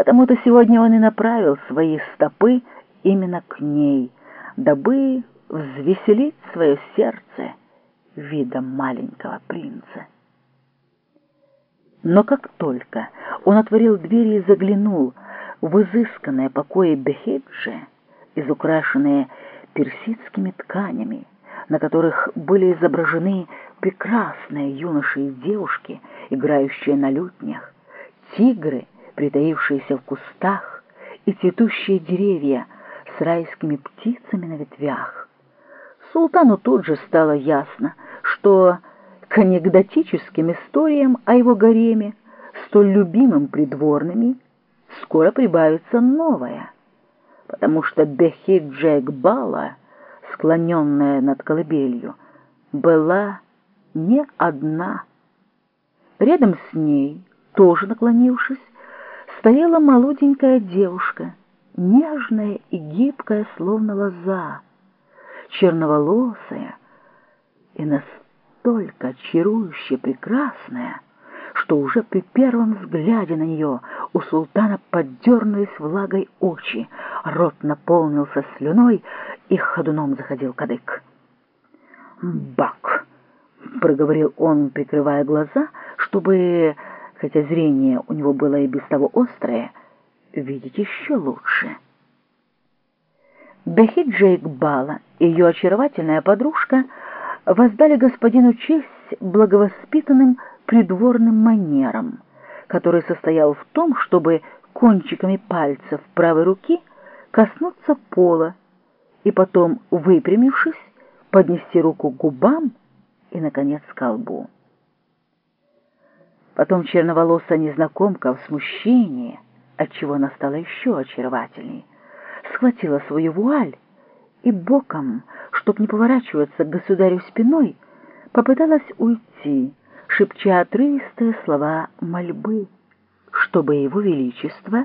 Потому-то сегодня он и направил свои стопы именно к ней, дабы взвеселить свое сердце видом маленького принца. Но как только он отворил дверь и заглянул в изысканное покои Бехеджи, изукрашенные персидскими тканями, на которых были изображены прекрасные юноши и девушки, играющие на лютнях, тигры, притаившиеся в кустах, и цветущие деревья с райскими птицами на ветвях. Султану тут же стало ясно, что к анекдотическим историям о его гареме, столь любимым придворными, скоро прибавится новое, потому что Бехи Джек Бала, склоненная над колыбелью, была не одна. Рядом с ней, тоже наклонившись, стояла молоденькая девушка, нежная и гибкая, словно лоза, черноволосая и настолько чарующе прекрасная, что уже при первом взгляде на нее у султана поддернулись влагой очи, рот наполнился слюной и ходуном заходил кадык. «Бак!» — проговорил он, прикрывая глаза, чтобы, хотя зрение у него было и без того острое, видеть еще лучше. Бехи Джейк Бала и ее очаровательная подружка воздали господину честь благовоспитанным придворным манерам, который состоял в том, чтобы кончиками пальцев правой руки коснуться пола и потом, выпрямившись, поднести руку к губам и, наконец, к колбу. Потом черноволосая незнакомка в смущении, отчего она стала еще очаровательней, схватила свою вуаль и боком, чтоб не поворачиваться к государю спиной, попыталась уйти, шепча отрывистые слова мольбы, чтобы его величество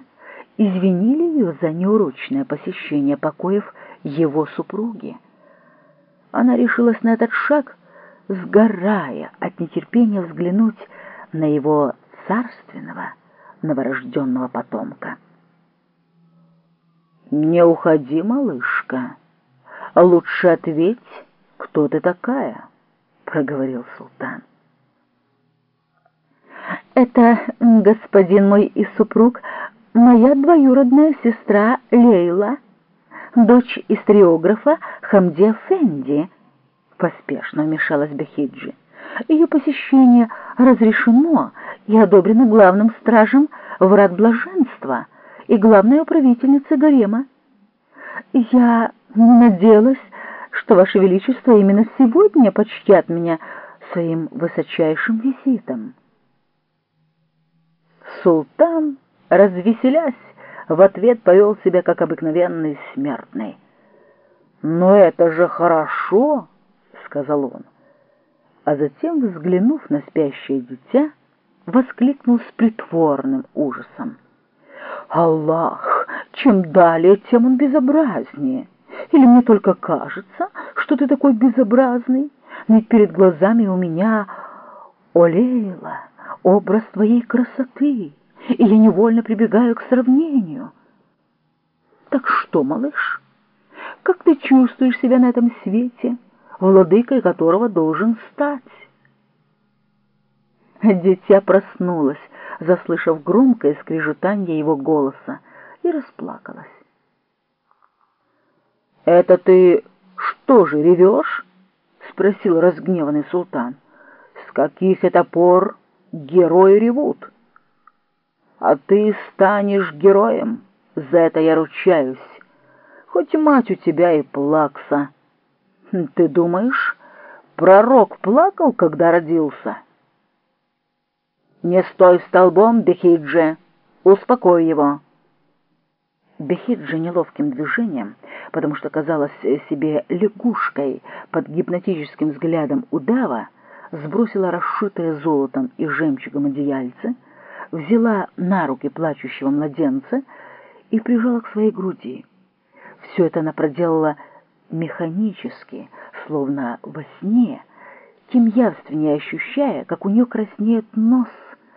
извинили ее за неурочное посещение покоев его супруги. Она решилась на этот шаг, сгорая от нетерпения взглянуть на его царственного новорожденного потомка. «Не уходи, малышка. Лучше ответь, кто ты такая», — проговорил султан. «Это, господин мой и супруг, моя двоюродная сестра Лейла, дочь историографа Хамде Фенди», — поспешно вмешалась Бехиджи. «Ее посещение разрешено и одобрено главным стражем врат блаженства» и главная управительница гарема. Я надеялась, что Ваше Величество именно сегодня почтят меня своим высочайшим визитом. Султан, развеселясь, в ответ повел себя как обыкновенный смертный. «Но это же хорошо!» — сказал он. А затем, взглянув на спящее дитя, воскликнул с притворным ужасом. Аллах, чем далее, тем он безобразнее. Или мне только кажется, что ты такой безобразный? Ведь перед глазами у меня, Олейла, образ твоей красоты, и я невольно прибегаю к сравнению. Так что, малыш, как ты чувствуешь себя на этом свете, владыкой которого должен стать? Дитя проснулось, заслышав громкое скрежетанье его голоса, и расплакалась. «Это ты что же ревешь?» — спросил разгневанный султан. «С каких это пор герои ревут? А ты станешь героем, за это я ручаюсь, хоть мать у тебя и плакса. Ты думаешь, пророк плакал, когда родился?» «Не стой столбом, Бехиджи! Успокой его!» Бехиджи неловким движением, потому что казалась себе лягушкой под гипнотическим взглядом удава, сбросила расшитое золотом и жемчугом одеяльце, взяла на руки плачущего младенца и прижала к своей груди. Все это она проделала механически, словно во сне, тем явственнее ощущая, как у нее краснеет нос,